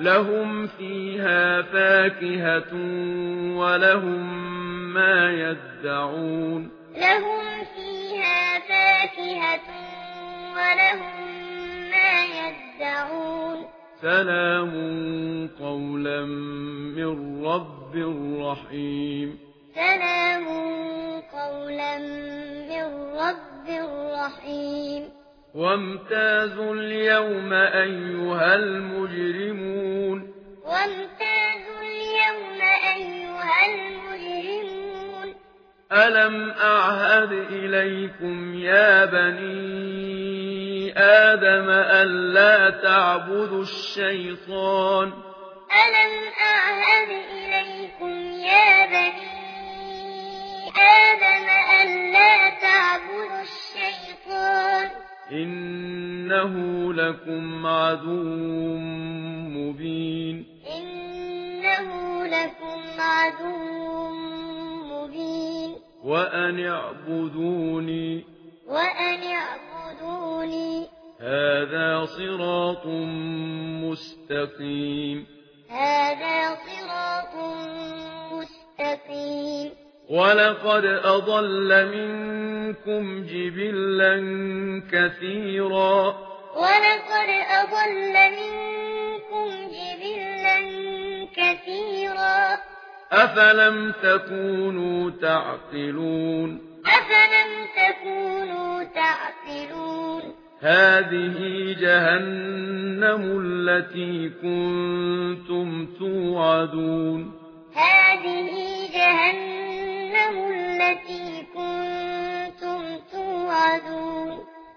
لهم فيها فاكهة ولهم ما يدعون لهم فيها فاكهة ولهم ما يدعون سلام قولا من رب رحيم سلام قولا من رب رحيم وامتاز اليوم أيها المجرمون. وامتاز اليوم أيها المجرمون. ألم أعهد إليكم يا بني آدم ألا تعبدوا الشيطان؟ ألم أعهد إليكم يا بني إنه لكم عدو مبين إنه لكم عدو مبين وأن اعبدوني وأن اعبدوني هذا صراط مستقيم هذا صراط مستقيم وَلَقَدْ أَضَلَّ مِنكُمْ جِبِلًّا كَثِيرًا. وَلَقَدْ أَضَلَّ مِنكُمْ جِبِلًّا كَثِيرًا. أَفَلَمْ تَكُونُوا تَعْقِلُونَ؟ أَفَلَمْ تَكُونُوا تَعْقِلُونَ؟ هَذِهِ جَهَنَّمُ الَّتِي كُنتُمْ تُوعَدُونَ.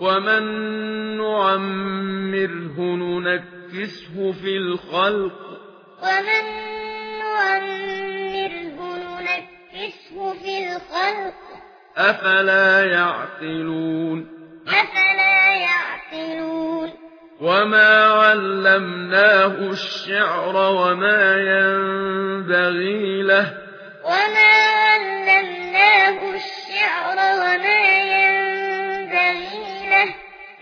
ومن نعمره ننكسه في الخلق. ومن نعمره ننكسه في الخلق. أفلا يعقلون. أفلا يعقلون. وما علمناه الشعر وما ينبغي له.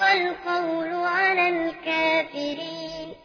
فالقول على الكافرين